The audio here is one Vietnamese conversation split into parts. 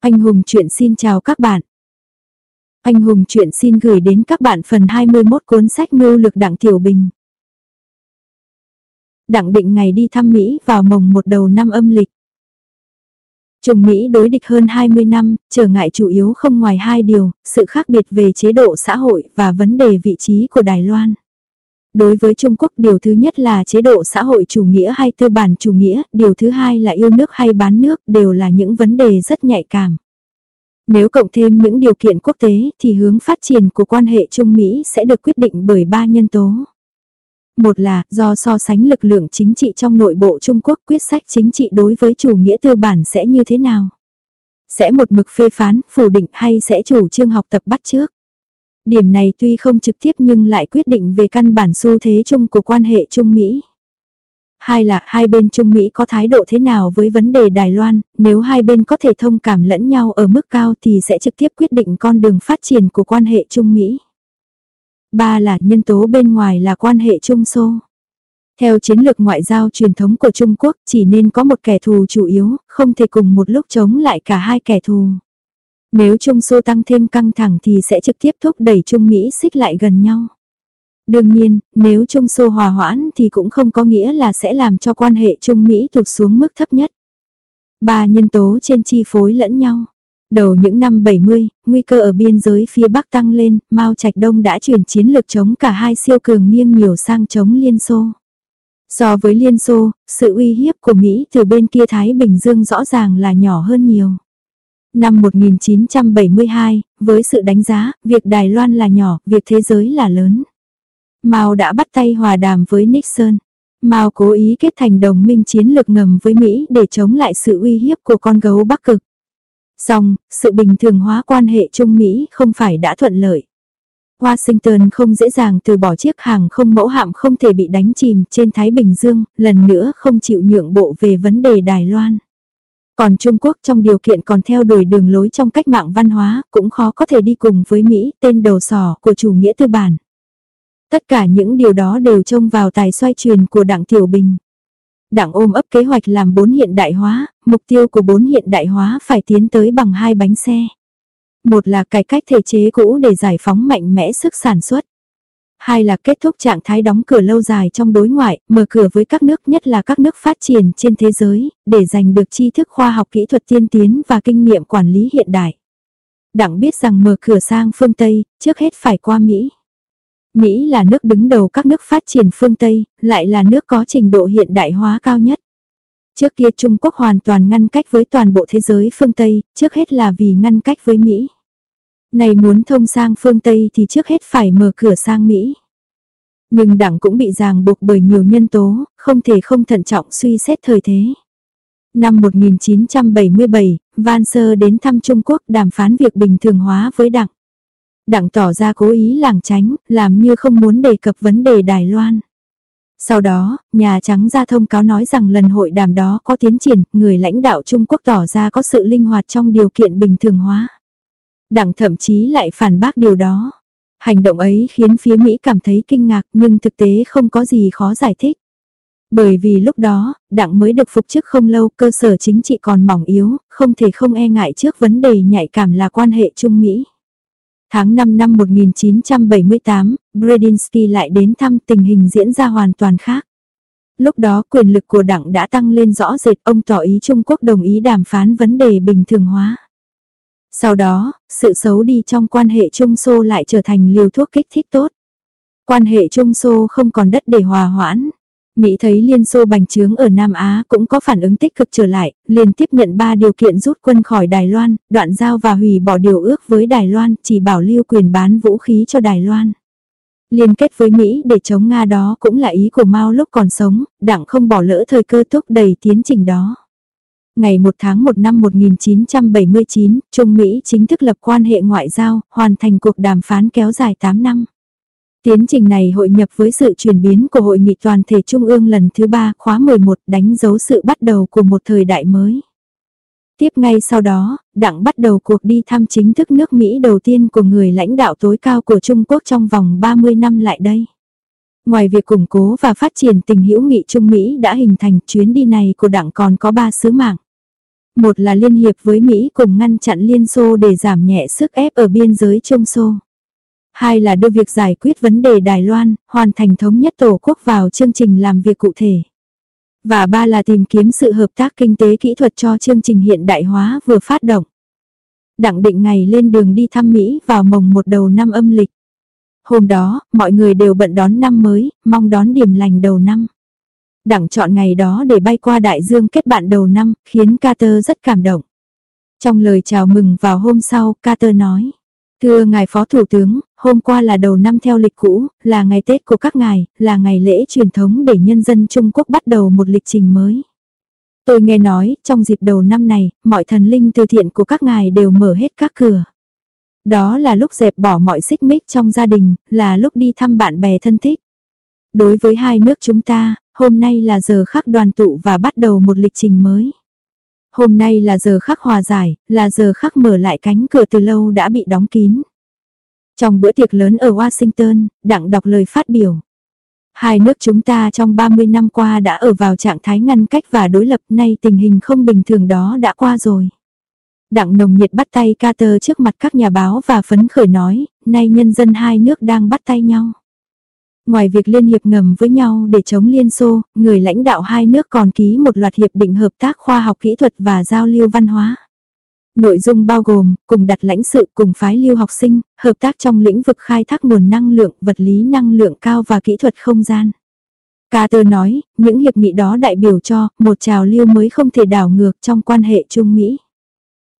Anh Hùng chuyện xin chào các bạn. Anh Hùng chuyện xin gửi đến các bạn phần 21 cuốn sách mưu lực Đặng Tiểu Bình. Đặng định ngày đi thăm Mỹ vào mồng một đầu năm âm lịch. trùng Mỹ đối địch hơn 20 năm, trở ngại chủ yếu không ngoài hai điều, sự khác biệt về chế độ xã hội và vấn đề vị trí của Đài Loan. Đối với Trung Quốc điều thứ nhất là chế độ xã hội chủ nghĩa hay tư bản chủ nghĩa, điều thứ hai là yêu nước hay bán nước đều là những vấn đề rất nhạy cảm. Nếu cộng thêm những điều kiện quốc tế thì hướng phát triển của quan hệ Trung Mỹ sẽ được quyết định bởi ba nhân tố. Một là do so sánh lực lượng chính trị trong nội bộ Trung Quốc quyết sách chính trị đối với chủ nghĩa tư bản sẽ như thế nào. Sẽ một mực phê phán, phủ định hay sẽ chủ trương học tập bắt trước. Điểm này tuy không trực tiếp nhưng lại quyết định về căn bản xu thế chung của quan hệ Trung Mỹ. Hai là hai bên Trung Mỹ có thái độ thế nào với vấn đề Đài Loan, nếu hai bên có thể thông cảm lẫn nhau ở mức cao thì sẽ trực tiếp quyết định con đường phát triển của quan hệ Trung Mỹ. Ba là nhân tố bên ngoài là quan hệ Trung Xô. Theo chiến lược ngoại giao truyền thống của Trung Quốc chỉ nên có một kẻ thù chủ yếu, không thể cùng một lúc chống lại cả hai kẻ thù. Nếu Trung Xô tăng thêm căng thẳng thì sẽ trực tiếp thúc đẩy Trung Mỹ xích lại gần nhau. Đương nhiên, nếu Trung Xô hòa hoãn thì cũng không có nghĩa là sẽ làm cho quan hệ Trung Mỹ tụt xuống mức thấp nhất. Ba nhân tố trên chi phối lẫn nhau. Đầu những năm 70, nguy cơ ở biên giới phía Bắc tăng lên, Mao Trạch Đông đã chuyển chiến lược chống cả hai siêu cường nghiêng nhiều sang chống Liên Xô. So với Liên Xô, sự uy hiếp của Mỹ từ bên kia Thái Bình Dương rõ ràng là nhỏ hơn nhiều. Năm 1972, với sự đánh giá, việc Đài Loan là nhỏ, việc thế giới là lớn. Mao đã bắt tay hòa đàm với Nixon. Mao cố ý kết thành đồng minh chiến lược ngầm với Mỹ để chống lại sự uy hiếp của con gấu Bắc Cực. Song, sự bình thường hóa quan hệ Trung Mỹ không phải đã thuận lợi. Washington không dễ dàng từ bỏ chiếc hàng không mẫu hạm không thể bị đánh chìm trên Thái Bình Dương, lần nữa không chịu nhượng bộ về vấn đề Đài Loan. Còn Trung Quốc trong điều kiện còn theo đuổi đường lối trong cách mạng văn hóa cũng khó có thể đi cùng với Mỹ tên đầu sỏ của chủ nghĩa tư bản. Tất cả những điều đó đều trông vào tài xoay truyền của Đảng Tiểu Bình. Đảng ôm ấp kế hoạch làm bốn hiện đại hóa, mục tiêu của bốn hiện đại hóa phải tiến tới bằng hai bánh xe. Một là cải cách thể chế cũ để giải phóng mạnh mẽ sức sản xuất. Hai là kết thúc trạng thái đóng cửa lâu dài trong đối ngoại, mở cửa với các nước nhất là các nước phát triển trên thế giới, để giành được tri thức khoa học kỹ thuật tiên tiến và kinh nghiệm quản lý hiện đại. Đảng biết rằng mở cửa sang phương Tây, trước hết phải qua Mỹ. Mỹ là nước đứng đầu các nước phát triển phương Tây, lại là nước có trình độ hiện đại hóa cao nhất. Trước kia Trung Quốc hoàn toàn ngăn cách với toàn bộ thế giới phương Tây, trước hết là vì ngăn cách với Mỹ. Này muốn thông sang phương Tây thì trước hết phải mở cửa sang Mỹ. Nhưng đảng cũng bị ràng buộc bởi nhiều nhân tố, không thể không thận trọng suy xét thời thế. Năm 1977, Van Sơ đến thăm Trung Quốc đàm phán việc bình thường hóa với đảng. Đảng tỏ ra cố ý làng tránh, làm như không muốn đề cập vấn đề Đài Loan. Sau đó, Nhà Trắng ra thông cáo nói rằng lần hội đàm đó có tiến triển, người lãnh đạo Trung Quốc tỏ ra có sự linh hoạt trong điều kiện bình thường hóa. Đảng thậm chí lại phản bác điều đó. Hành động ấy khiến phía Mỹ cảm thấy kinh ngạc nhưng thực tế không có gì khó giải thích. Bởi vì lúc đó, đảng mới được phục chức không lâu, cơ sở chính trị còn mỏng yếu, không thể không e ngại trước vấn đề nhạy cảm là quan hệ Trung Mỹ. Tháng 5 năm 1978, Bredinsky lại đến thăm tình hình diễn ra hoàn toàn khác. Lúc đó quyền lực của đảng đã tăng lên rõ rệt ông tỏ ý Trung Quốc đồng ý đàm phán vấn đề bình thường hóa. Sau đó, sự xấu đi trong quan hệ Trung Xô lại trở thành liều thuốc kích thích tốt. Quan hệ Trung Xô không còn đất để hòa hoãn. Mỹ thấy Liên Xô bành trướng ở Nam Á cũng có phản ứng tích cực trở lại, liền tiếp nhận 3 điều kiện rút quân khỏi Đài Loan, đoạn giao và hủy bỏ điều ước với Đài Loan, chỉ bảo lưu quyền bán vũ khí cho Đài Loan. Liên kết với Mỹ để chống Nga đó cũng là ý của Mao lúc còn sống, đảng không bỏ lỡ thời cơ thúc đẩy tiến trình đó. Ngày 1 tháng 1 năm 1979, Trung Mỹ chính thức lập quan hệ ngoại giao, hoàn thành cuộc đàm phán kéo dài 8 năm. Tiến trình này hội nhập với sự chuyển biến của Hội nghị toàn thể Trung ương lần thứ 3 khóa 11 đánh dấu sự bắt đầu của một thời đại mới. Tiếp ngay sau đó, đảng bắt đầu cuộc đi thăm chính thức nước Mỹ đầu tiên của người lãnh đạo tối cao của Trung Quốc trong vòng 30 năm lại đây. Ngoài việc củng cố và phát triển tình hữu nghị Trung Mỹ đã hình thành chuyến đi này của đảng còn có 3 sứ mạng. Một là liên hiệp với Mỹ cùng ngăn chặn Liên Xô để giảm nhẹ sức ép ở biên giới Trung Xô. Hai là đưa việc giải quyết vấn đề Đài Loan, hoàn thành thống nhất Tổ quốc vào chương trình làm việc cụ thể. Và ba là tìm kiếm sự hợp tác kinh tế kỹ thuật cho chương trình hiện đại hóa vừa phát động. Đặng định ngày lên đường đi thăm Mỹ vào mồng một đầu năm âm lịch. Hôm đó, mọi người đều bận đón năm mới, mong đón điểm lành đầu năm. Đặng chọn ngày đó để bay qua đại dương kết bạn đầu năm, khiến Carter rất cảm động. Trong lời chào mừng vào hôm sau, Carter nói. Thưa ngài Phó Thủ tướng, hôm qua là đầu năm theo lịch cũ, là ngày Tết của các ngài, là ngày lễ truyền thống để nhân dân Trung Quốc bắt đầu một lịch trình mới. Tôi nghe nói, trong dịp đầu năm này, mọi thần linh từ thiện của các ngài đều mở hết các cửa. Đó là lúc dẹp bỏ mọi xích mích trong gia đình, là lúc đi thăm bạn bè thân thích. Đối với hai nước chúng ta, hôm nay là giờ khắc đoàn tụ và bắt đầu một lịch trình mới. Hôm nay là giờ khắc hòa giải, là giờ khắc mở lại cánh cửa từ lâu đã bị đóng kín. Trong bữa tiệc lớn ở Washington, Đặng đọc lời phát biểu. Hai nước chúng ta trong 30 năm qua đã ở vào trạng thái ngăn cách và đối lập nay tình hình không bình thường đó đã qua rồi. Đặng nồng nhiệt bắt tay Carter trước mặt các nhà báo và phấn khởi nói, nay nhân dân hai nước đang bắt tay nhau. Ngoài việc liên hiệp ngầm với nhau để chống Liên Xô, người lãnh đạo hai nước còn ký một loạt hiệp định hợp tác khoa học kỹ thuật và giao lưu văn hóa. Nội dung bao gồm, cùng đặt lãnh sự cùng phái lưu học sinh, hợp tác trong lĩnh vực khai thác nguồn năng lượng, vật lý năng lượng cao và kỹ thuật không gian. Carter nói, những hiệp nghị đó đại biểu cho một trào lưu mới không thể đảo ngược trong quan hệ Trung Mỹ.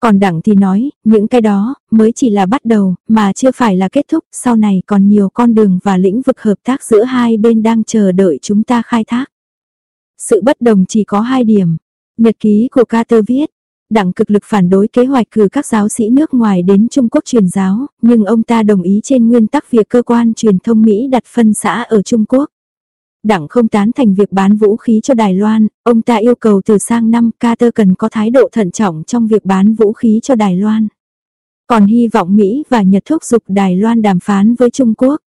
Còn đẳng thì nói, những cái đó mới chỉ là bắt đầu, mà chưa phải là kết thúc, sau này còn nhiều con đường và lĩnh vực hợp tác giữa hai bên đang chờ đợi chúng ta khai thác. Sự bất đồng chỉ có hai điểm. Nhật ký của Carter viết, đặng cực lực phản đối kế hoạch cử các giáo sĩ nước ngoài đến Trung Quốc truyền giáo, nhưng ông ta đồng ý trên nguyên tắc việc cơ quan truyền thông Mỹ đặt phân xã ở Trung Quốc. Đảng không tán thành việc bán vũ khí cho Đài Loan, ông ta yêu cầu từ sang năm Carter cần có thái độ thận trọng trong việc bán vũ khí cho Đài Loan. Còn hy vọng Mỹ và Nhật thúc giục Đài Loan đàm phán với Trung Quốc.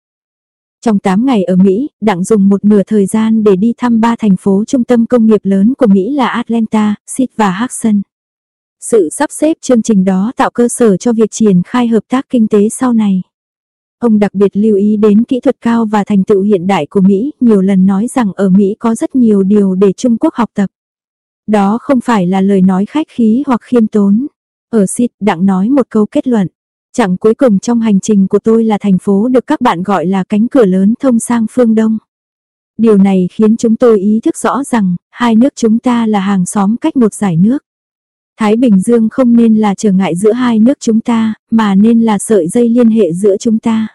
Trong 8 ngày ở Mỹ, Đặng dùng một nửa thời gian để đi thăm ba thành phố trung tâm công nghiệp lớn của Mỹ là Atlanta, Sydney và Hudson. Sự sắp xếp chương trình đó tạo cơ sở cho việc triển khai hợp tác kinh tế sau này. Ông đặc biệt lưu ý đến kỹ thuật cao và thành tựu hiện đại của Mỹ, nhiều lần nói rằng ở Mỹ có rất nhiều điều để Trung Quốc học tập. Đó không phải là lời nói khách khí hoặc khiêm tốn. Ở Sid Đặng nói một câu kết luận. Chẳng cuối cùng trong hành trình của tôi là thành phố được các bạn gọi là cánh cửa lớn thông sang phương Đông. Điều này khiến chúng tôi ý thức rõ rằng, hai nước chúng ta là hàng xóm cách một giải nước. Thái Bình Dương không nên là trở ngại giữa hai nước chúng ta, mà nên là sợi dây liên hệ giữa chúng ta.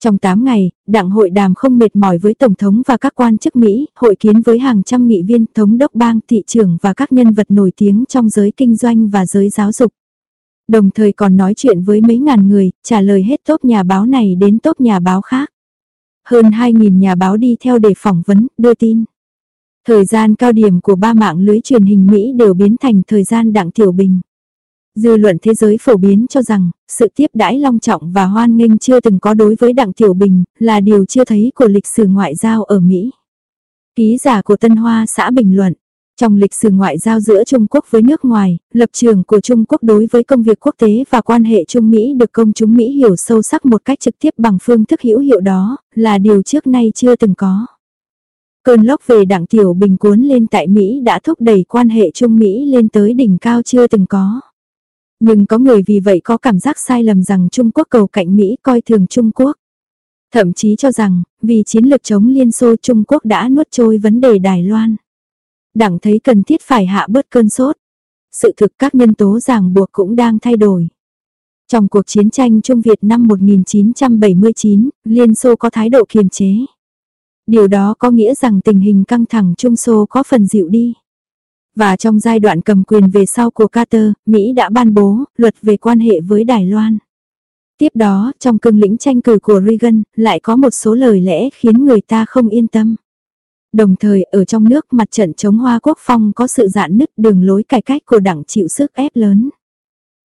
Trong 8 ngày, đảng hội đàm không mệt mỏi với Tổng thống và các quan chức Mỹ, hội kiến với hàng trăm nghị viên, thống đốc bang, thị trưởng và các nhân vật nổi tiếng trong giới kinh doanh và giới giáo dục. Đồng thời còn nói chuyện với mấy ngàn người, trả lời hết tốt nhà báo này đến tốt nhà báo khác. Hơn 2.000 nhà báo đi theo để phỏng vấn, đưa tin. Thời gian cao điểm của ba mạng lưới truyền hình Mỹ đều biến thành thời gian đặng tiểu bình. Dư luận thế giới phổ biến cho rằng, sự tiếp đãi long trọng và hoan nghênh chưa từng có đối với Đặng Tiểu Bình, là điều chưa thấy của lịch sử ngoại giao ở Mỹ. Ký giả của Tân Hoa xã bình luận, trong lịch sử ngoại giao giữa Trung Quốc với nước ngoài, lập trường của Trung Quốc đối với công việc quốc tế và quan hệ Trung Mỹ được công chúng Mỹ hiểu sâu sắc một cách trực tiếp bằng phương thức hữu hiệu đó, là điều trước nay chưa từng có. Cơn lốc về đảng Tiểu Bình cuốn lên tại Mỹ đã thúc đẩy quan hệ Trung Mỹ lên tới đỉnh cao chưa từng có. Nhưng có người vì vậy có cảm giác sai lầm rằng Trung Quốc cầu cạnh Mỹ coi thường Trung Quốc. Thậm chí cho rằng, vì chiến lược chống Liên Xô Trung Quốc đã nuốt trôi vấn đề Đài Loan. Đảng thấy cần thiết phải hạ bớt cơn sốt. Sự thực các nhân tố ràng buộc cũng đang thay đổi. Trong cuộc chiến tranh Trung Việt năm 1979, Liên Xô có thái độ kiềm chế. Điều đó có nghĩa rằng tình hình căng thẳng Trung Xô có phần dịu đi. Và trong giai đoạn cầm quyền về sau của Carter, Mỹ đã ban bố luật về quan hệ với Đài Loan. Tiếp đó, trong cương lĩnh tranh cử của Reagan, lại có một số lời lẽ khiến người ta không yên tâm. Đồng thời, ở trong nước mặt trận chống Hoa Quốc Phong có sự dạn nứt đường lối cải cách của đảng chịu sức ép lớn.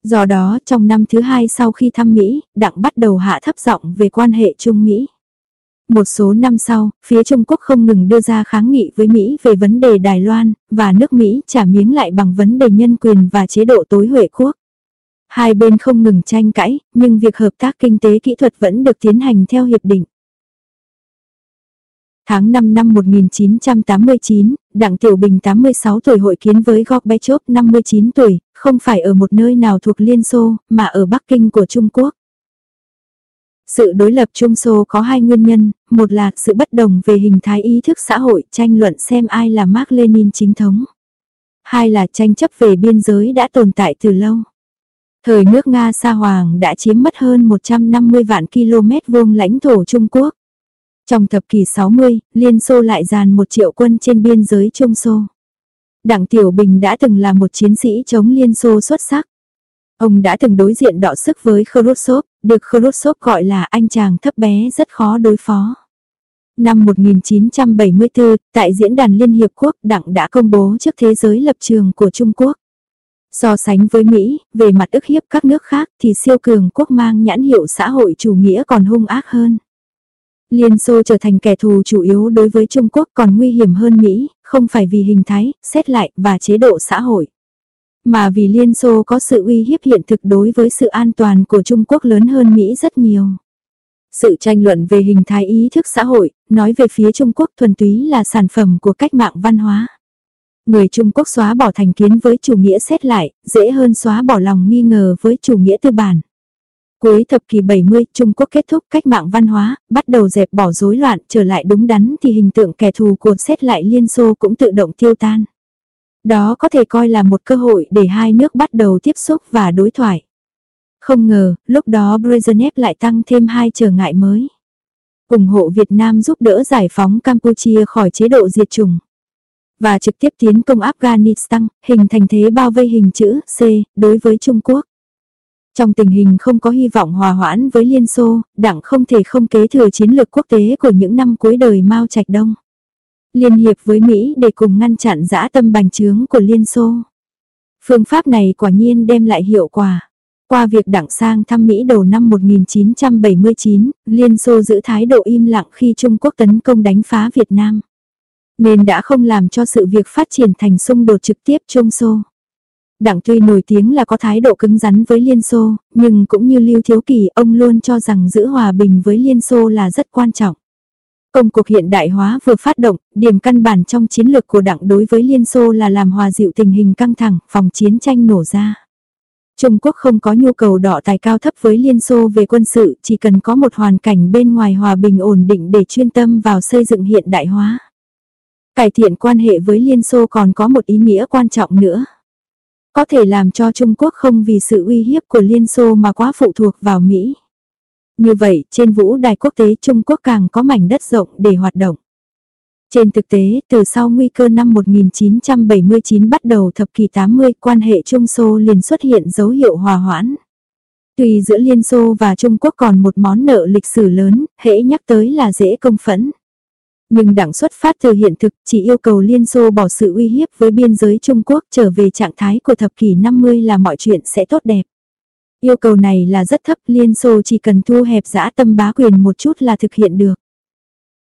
Do đó, trong năm thứ hai sau khi thăm Mỹ, đảng bắt đầu hạ thấp giọng về quan hệ Trung Mỹ. Một số năm sau, phía Trung Quốc không ngừng đưa ra kháng nghị với Mỹ về vấn đề Đài Loan, và nước Mỹ trả miếng lại bằng vấn đề nhân quyền và chế độ tối huệ quốc. Hai bên không ngừng tranh cãi, nhưng việc hợp tác kinh tế kỹ thuật vẫn được tiến hành theo hiệp định. Tháng 5 năm 1989, Đặng Tiểu Bình 86 tuổi hội kiến với Gorbachev 59 tuổi, không phải ở một nơi nào thuộc Liên Xô, mà ở Bắc Kinh của Trung Quốc. Sự đối lập Trung Xô có hai nguyên nhân, một là sự bất đồng về hình thái ý thức xã hội tranh luận xem ai là Mark Lenin chính thống. Hai là tranh chấp về biên giới đã tồn tại từ lâu. Thời nước Nga Sa Hoàng đã chiếm mất hơn 150 vạn km vuông lãnh thổ Trung Quốc. Trong thập kỷ 60, Liên Xô lại dàn một triệu quân trên biên giới Trung Xô. Đặng Tiểu Bình đã từng là một chiến sĩ chống Liên Xô xuất sắc. Ông đã từng đối diện đọ sức với Khrushchev, được Khrushchev gọi là anh chàng thấp bé rất khó đối phó. Năm 1974, tại Diễn đàn Liên Hiệp Quốc Đặng đã công bố trước thế giới lập trường của Trung Quốc. So sánh với Mỹ, về mặt ức hiếp các nước khác thì siêu cường quốc mang nhãn hiệu xã hội chủ nghĩa còn hung ác hơn. Liên Xô trở thành kẻ thù chủ yếu đối với Trung Quốc còn nguy hiểm hơn Mỹ, không phải vì hình thái, xét lại và chế độ xã hội. Mà vì Liên Xô có sự uy hiếp hiện thực đối với sự an toàn của Trung Quốc lớn hơn Mỹ rất nhiều. Sự tranh luận về hình thái ý thức xã hội, nói về phía Trung Quốc thuần túy là sản phẩm của cách mạng văn hóa. Người Trung Quốc xóa bỏ thành kiến với chủ nghĩa xét lại, dễ hơn xóa bỏ lòng nghi ngờ với chủ nghĩa tư bản. Cuối thập kỷ 70, Trung Quốc kết thúc cách mạng văn hóa, bắt đầu dẹp bỏ rối loạn, trở lại đúng đắn thì hình tượng kẻ thù của xét lại Liên Xô cũng tự động tiêu tan. Đó có thể coi là một cơ hội để hai nước bắt đầu tiếp xúc và đối thoại. Không ngờ, lúc đó Brezhnev lại tăng thêm hai trở ngại mới. ủng hộ Việt Nam giúp đỡ giải phóng Campuchia khỏi chế độ diệt chủng. Và trực tiếp tiến công Afghanistan, hình thành thế bao vây hình chữ C đối với Trung Quốc. Trong tình hình không có hy vọng hòa hoãn với Liên Xô, đảng không thể không kế thừa chiến lược quốc tế của những năm cuối đời Mao Trạch Đông. Liên hiệp với Mỹ để cùng ngăn chặn dã tâm bành trướng của Liên Xô. Phương pháp này quả nhiên đem lại hiệu quả. Qua việc đảng sang thăm Mỹ đầu năm 1979, Liên Xô giữ thái độ im lặng khi Trung Quốc tấn công đánh phá Việt Nam. Nên đã không làm cho sự việc phát triển thành xung đột trực tiếp Trung Xô. Đảng tuy nổi tiếng là có thái độ cứng rắn với Liên Xô, nhưng cũng như Lưu Thiếu Kỳ, ông luôn cho rằng giữ hòa bình với Liên Xô là rất quan trọng. Công cuộc hiện đại hóa vừa phát động, điểm căn bản trong chiến lược của đảng đối với Liên Xô là làm hòa dịu tình hình căng thẳng, phòng chiến tranh nổ ra. Trung Quốc không có nhu cầu đọ tài cao thấp với Liên Xô về quân sự, chỉ cần có một hoàn cảnh bên ngoài hòa bình ổn định để chuyên tâm vào xây dựng hiện đại hóa. Cải thiện quan hệ với Liên Xô còn có một ý nghĩa quan trọng nữa. Có thể làm cho Trung Quốc không vì sự uy hiếp của Liên Xô mà quá phụ thuộc vào Mỹ. Như vậy, trên vũ đài quốc tế Trung Quốc càng có mảnh đất rộng để hoạt động. Trên thực tế, từ sau nguy cơ năm 1979 bắt đầu thập kỷ 80, quan hệ Trung Xô liền xuất hiện dấu hiệu hòa hoãn. Tuy giữa Liên Xô và Trung Quốc còn một món nợ lịch sử lớn, hễ nhắc tới là dễ công phẫn. Nhưng đảng xuất phát từ hiện thực chỉ yêu cầu Liên Xô bỏ sự uy hiếp với biên giới Trung Quốc trở về trạng thái của thập kỷ 50 là mọi chuyện sẽ tốt đẹp. Yêu cầu này là rất thấp, Liên Xô chỉ cần thu hẹp dã tâm bá quyền một chút là thực hiện được.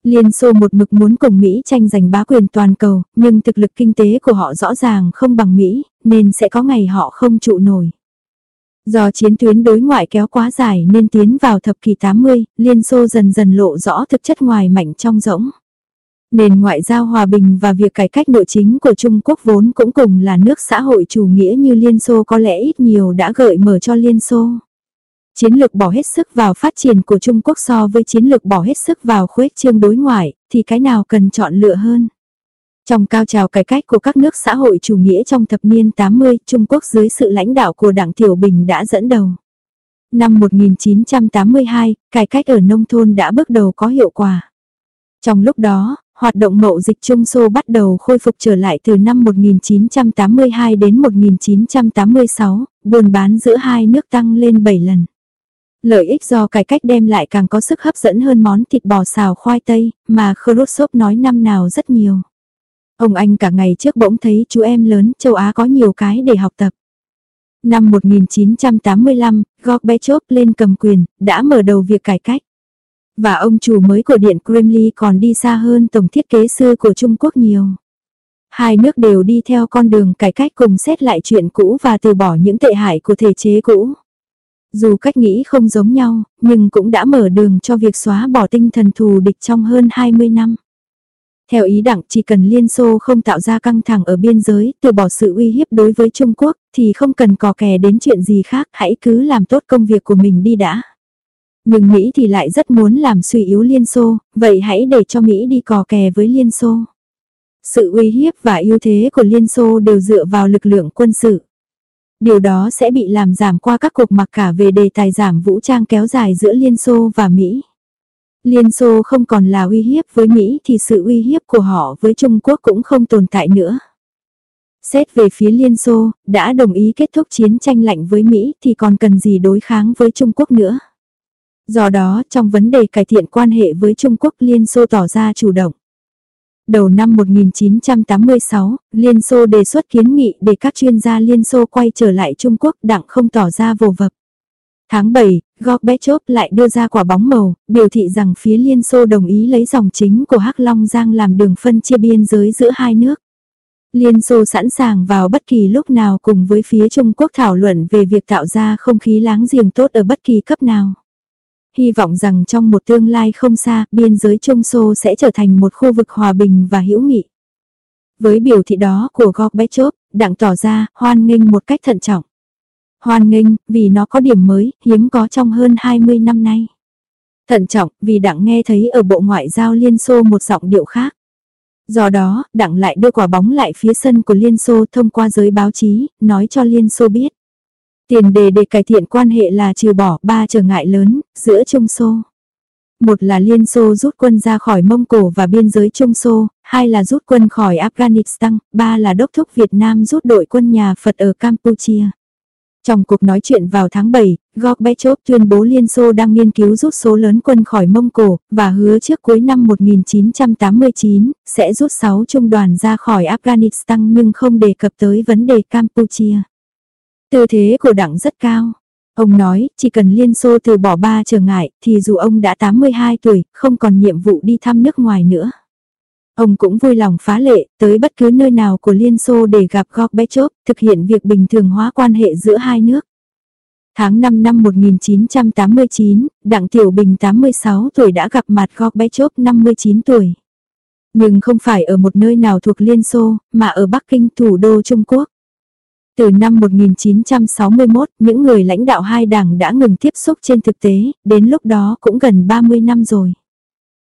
Liên Xô một mực muốn cùng Mỹ tranh giành bá quyền toàn cầu, nhưng thực lực kinh tế của họ rõ ràng không bằng Mỹ, nên sẽ có ngày họ không trụ nổi. Do chiến tuyến đối ngoại kéo quá dài nên tiến vào thập kỷ 80, Liên Xô dần dần lộ rõ thực chất ngoài mạnh trong rỗng. Nền ngoại giao hòa bình và việc cải cách nội chính của Trung Quốc vốn cũng cùng là nước xã hội chủ nghĩa như Liên Xô có lẽ ít nhiều đã gợi mở cho Liên Xô. Chiến lược bỏ hết sức vào phát triển của Trung Quốc so với chiến lược bỏ hết sức vào khuếch trương đối ngoại, thì cái nào cần chọn lựa hơn? Trong cao trào cải cách của các nước xã hội chủ nghĩa trong thập niên 80, Trung Quốc dưới sự lãnh đạo của Đảng Tiểu Bình đã dẫn đầu. Năm 1982, cải cách ở nông thôn đã bước đầu có hiệu quả. Trong lúc đó, Hoạt động mậu dịch Trung Xô bắt đầu khôi phục trở lại từ năm 1982 đến 1986, buôn bán giữa hai nước tăng lên 7 lần. Lợi ích do cải cách đem lại càng có sức hấp dẫn hơn món thịt bò xào khoai tây, mà Khrushchev nói năm nào rất nhiều. Ông anh cả ngày trước bỗng thấy chú em lớn châu Á có nhiều cái để học tập. Năm 1985, Gorbachev lên cầm quyền, đã mở đầu việc cải cách. Và ông chủ mới của Điện Kremlin còn đi xa hơn tổng thiết kế sư của Trung Quốc nhiều. Hai nước đều đi theo con đường cải cách cùng xét lại chuyện cũ và từ bỏ những tệ hại của thể chế cũ. Dù cách nghĩ không giống nhau, nhưng cũng đã mở đường cho việc xóa bỏ tinh thần thù địch trong hơn 20 năm. Theo ý đảng chỉ cần Liên Xô không tạo ra căng thẳng ở biên giới, từ bỏ sự uy hiếp đối với Trung Quốc, thì không cần cò kè đến chuyện gì khác, hãy cứ làm tốt công việc của mình đi đã. Nhưng Mỹ thì lại rất muốn làm suy yếu Liên Xô, vậy hãy để cho Mỹ đi cò kè với Liên Xô. Sự uy hiếp và ưu thế của Liên Xô đều dựa vào lực lượng quân sự. Điều đó sẽ bị làm giảm qua các cuộc mặc cả về đề tài giảm vũ trang kéo dài giữa Liên Xô và Mỹ. Liên Xô không còn là uy hiếp với Mỹ thì sự uy hiếp của họ với Trung Quốc cũng không tồn tại nữa. Xét về phía Liên Xô, đã đồng ý kết thúc chiến tranh lạnh với Mỹ thì còn cần gì đối kháng với Trung Quốc nữa. Do đó, trong vấn đề cải thiện quan hệ với Trung Quốc Liên Xô tỏ ra chủ động. Đầu năm 1986, Liên Xô đề xuất kiến nghị để các chuyên gia Liên Xô quay trở lại Trung Quốc đặng không tỏ ra vồ vập. Tháng 7, Gorbachev lại đưa ra quả bóng màu, biểu thị rằng phía Liên Xô đồng ý lấy dòng chính của Hắc Long Giang làm đường phân chia biên giới giữa hai nước. Liên Xô sẵn sàng vào bất kỳ lúc nào cùng với phía Trung Quốc thảo luận về việc tạo ra không khí láng giềng tốt ở bất kỳ cấp nào. Hy vọng rằng trong một tương lai không xa, biên giới Trung Xô sẽ trở thành một khu vực hòa bình và hữu nghị. Với biểu thị đó của Gorbachev, đặng tỏ ra hoan nghênh một cách thận trọng. Hoan nghênh, vì nó có điểm mới, hiếm có trong hơn 20 năm nay. Thận trọng, vì đặng nghe thấy ở Bộ Ngoại giao Liên Xô một giọng điệu khác. Do đó, đặng lại đưa quả bóng lại phía sân của Liên Xô thông qua giới báo chí, nói cho Liên Xô biết. Tiền đề để cải thiện quan hệ là trừ bỏ ba trở ngại lớn giữa Trung Xô. Một là Liên Xô rút quân ra khỏi Mông Cổ và biên giới Trung Xô, hai là rút quân khỏi Afghanistan, ba là đốc thúc Việt Nam rút đội quân nhà Phật ở Campuchia. Trong cuộc nói chuyện vào tháng 7, Gorbachev tuyên bố Liên Xô đang nghiên cứu rút số lớn quân khỏi Mông Cổ, và hứa trước cuối năm 1989, sẽ rút 6 trung đoàn ra khỏi Afghanistan nhưng không đề cập tới vấn đề Campuchia. Tư thế của đặng rất cao. Ông nói, chỉ cần Liên Xô từ bỏ ba trở ngại, thì dù ông đã 82 tuổi, không còn nhiệm vụ đi thăm nước ngoài nữa. Ông cũng vui lòng phá lệ, tới bất cứ nơi nào của Liên Xô để gặp Gorbachev, thực hiện việc bình thường hóa quan hệ giữa hai nước. Tháng 5 năm 1989, Đặng Tiểu Bình 86 tuổi đã gặp mặt Gorbachev 59 tuổi. Nhưng không phải ở một nơi nào thuộc Liên Xô, mà ở Bắc Kinh thủ đô Trung Quốc. Từ năm 1961, những người lãnh đạo hai đảng đã ngừng tiếp xúc trên thực tế, đến lúc đó cũng gần 30 năm rồi.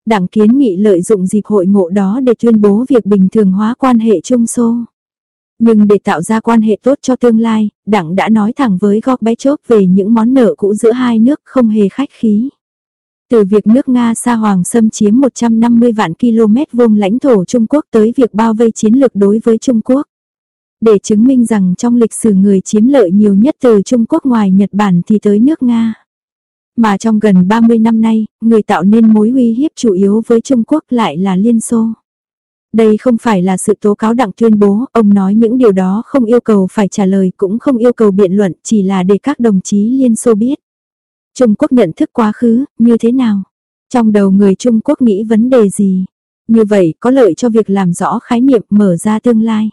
Đảng kiến nghị lợi dụng dịp hội ngộ đó để tuyên bố việc bình thường hóa quan hệ Trung Xô. Nhưng để tạo ra quan hệ tốt cho tương lai, đảng đã nói thẳng với Gorbachev về những món nợ cũ giữa hai nước không hề khách khí. Từ việc nước Nga xa hoàng xâm chiếm 150 vạn km vuông lãnh thổ Trung Quốc tới việc bao vây chiến lược đối với Trung Quốc. Để chứng minh rằng trong lịch sử người chiếm lợi nhiều nhất từ Trung Quốc ngoài Nhật Bản thì tới nước Nga. Mà trong gần 30 năm nay, người tạo nên mối uy hiếp chủ yếu với Trung Quốc lại là Liên Xô. Đây không phải là sự tố cáo đặng tuyên bố, ông nói những điều đó không yêu cầu phải trả lời cũng không yêu cầu biện luận, chỉ là để các đồng chí Liên Xô biết. Trung Quốc nhận thức quá khứ, như thế nào? Trong đầu người Trung Quốc nghĩ vấn đề gì? Như vậy có lợi cho việc làm rõ khái niệm mở ra tương lai.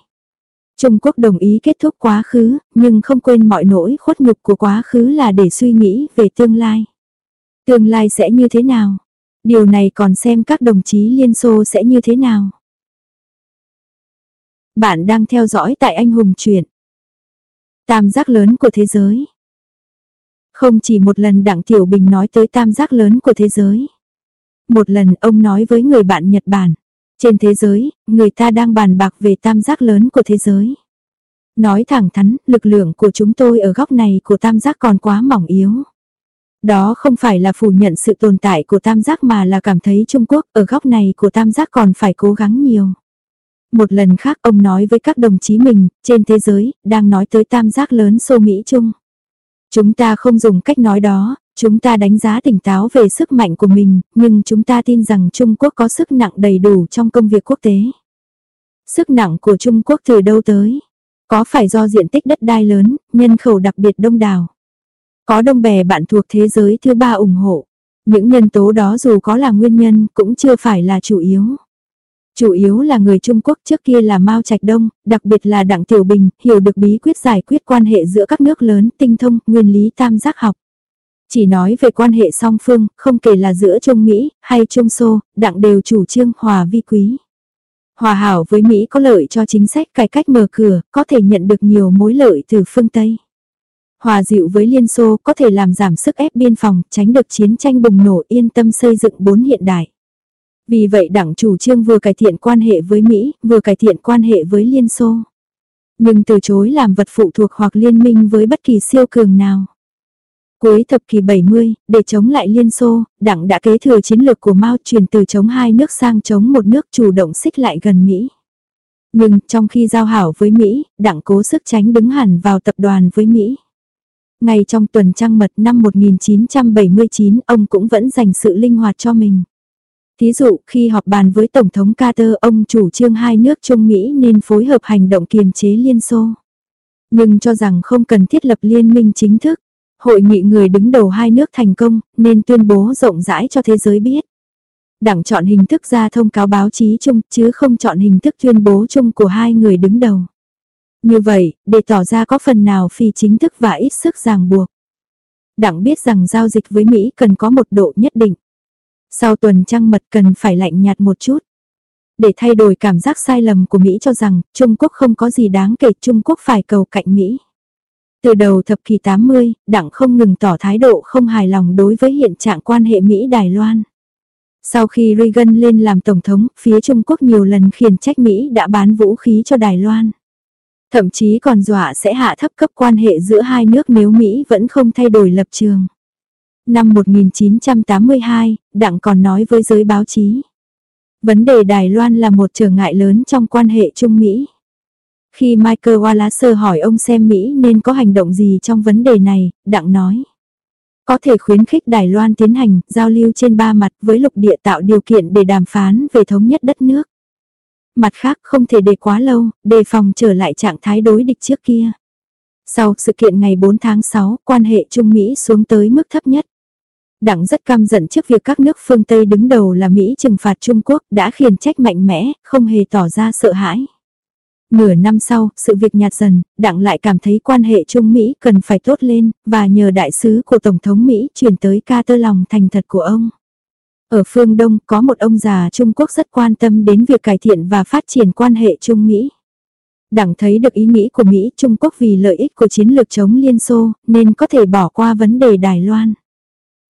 Trung Quốc đồng ý kết thúc quá khứ, nhưng không quên mọi nỗi khuất nhục của quá khứ là để suy nghĩ về tương lai. Tương lai sẽ như thế nào? Điều này còn xem các đồng chí Liên Xô sẽ như thế nào? Bạn đang theo dõi tại Anh Hùng Truyện. Tam giác lớn của thế giới. Không chỉ một lần Đặng Tiểu Bình nói tới tam giác lớn của thế giới. Một lần ông nói với người bạn Nhật Bản. Trên thế giới, người ta đang bàn bạc về tam giác lớn của thế giới. Nói thẳng thắn, lực lượng của chúng tôi ở góc này của tam giác còn quá mỏng yếu. Đó không phải là phủ nhận sự tồn tại của tam giác mà là cảm thấy Trung Quốc ở góc này của tam giác còn phải cố gắng nhiều. Một lần khác ông nói với các đồng chí mình, trên thế giới, đang nói tới tam giác lớn xô Mỹ Trung. Chúng ta không dùng cách nói đó, chúng ta đánh giá tỉnh táo về sức mạnh của mình, nhưng chúng ta tin rằng Trung Quốc có sức nặng đầy đủ trong công việc quốc tế. Sức nặng của Trung Quốc từ đâu tới? Có phải do diện tích đất đai lớn, nhân khẩu đặc biệt đông đảo? Có đông bè bạn thuộc thế giới thứ ba ủng hộ? Những nhân tố đó dù có là nguyên nhân cũng chưa phải là chủ yếu. Chủ yếu là người Trung Quốc trước kia là Mao Trạch Đông, đặc biệt là Đặng Tiểu Bình, hiểu được bí quyết giải quyết quan hệ giữa các nước lớn, tinh thông, nguyên lý tam giác học. Chỉ nói về quan hệ song phương, không kể là giữa Trung Mỹ hay Trung Xô, Đặng đều chủ trương hòa vi quý. Hòa hảo với Mỹ có lợi cho chính sách cải cách mở cửa, có thể nhận được nhiều mối lợi từ phương Tây. Hòa dịu với Liên Xô có thể làm giảm sức ép biên phòng, tránh được chiến tranh bùng nổ yên tâm xây dựng bốn hiện đại. Vì vậy đảng chủ trương vừa cải thiện quan hệ với Mỹ, vừa cải thiện quan hệ với Liên Xô. Nhưng từ chối làm vật phụ thuộc hoặc liên minh với bất kỳ siêu cường nào. Cuối thập kỷ 70, để chống lại Liên Xô, đảng đã kế thừa chiến lược của Mao chuyển từ chống hai nước sang chống một nước chủ động xích lại gần Mỹ. Nhưng trong khi giao hảo với Mỹ, đảng cố sức tránh đứng hẳn vào tập đoàn với Mỹ. Ngay trong tuần trăng mật năm 1979 ông cũng vẫn dành sự linh hoạt cho mình. Thí dụ khi họp bàn với Tổng thống Carter ông chủ trương hai nước Trung Mỹ nên phối hợp hành động kiềm chế Liên Xô. Nhưng cho rằng không cần thiết lập liên minh chính thức, hội nghị người đứng đầu hai nước thành công nên tuyên bố rộng rãi cho thế giới biết. Đảng chọn hình thức ra thông cáo báo chí chung chứ không chọn hình thức tuyên bố chung của hai người đứng đầu. Như vậy, để tỏ ra có phần nào phi chính thức và ít sức ràng buộc. Đảng biết rằng giao dịch với Mỹ cần có một độ nhất định. Sau tuần trăng mật cần phải lạnh nhạt một chút. Để thay đổi cảm giác sai lầm của Mỹ cho rằng Trung Quốc không có gì đáng kể Trung Quốc phải cầu cạnh Mỹ. Từ đầu thập kỷ 80, đảng không ngừng tỏ thái độ không hài lòng đối với hiện trạng quan hệ Mỹ-Đài Loan. Sau khi Reagan lên làm Tổng thống, phía Trung Quốc nhiều lần khiển trách Mỹ đã bán vũ khí cho Đài Loan. Thậm chí còn dọa sẽ hạ thấp cấp quan hệ giữa hai nước nếu Mỹ vẫn không thay đổi lập trường. Năm 1982, Đặng còn nói với giới báo chí. Vấn đề Đài Loan là một trở ngại lớn trong quan hệ Trung Mỹ. Khi Michael Wallace hỏi ông xem Mỹ nên có hành động gì trong vấn đề này, Đặng nói. Có thể khuyến khích Đài Loan tiến hành giao lưu trên ba mặt với lục địa tạo điều kiện để đàm phán về thống nhất đất nước. Mặt khác không thể để quá lâu, đề phòng trở lại trạng thái đối địch trước kia. Sau sự kiện ngày 4 tháng 6, quan hệ Trung Mỹ xuống tới mức thấp nhất. Đảng rất căm giận trước việc các nước phương Tây đứng đầu là Mỹ trừng phạt Trung Quốc đã khiển trách mạnh mẽ, không hề tỏ ra sợ hãi. Nửa năm sau, sự việc nhạt dần, đặng lại cảm thấy quan hệ Trung Mỹ cần phải tốt lên, và nhờ đại sứ của Tổng thống Mỹ chuyển tới ca tơ lòng thành thật của ông. Ở phương Đông có một ông già Trung Quốc rất quan tâm đến việc cải thiện và phát triển quan hệ Trung Mỹ. Đảng thấy được ý nghĩ của Mỹ Trung Quốc vì lợi ích của chiến lược chống Liên Xô nên có thể bỏ qua vấn đề Đài Loan.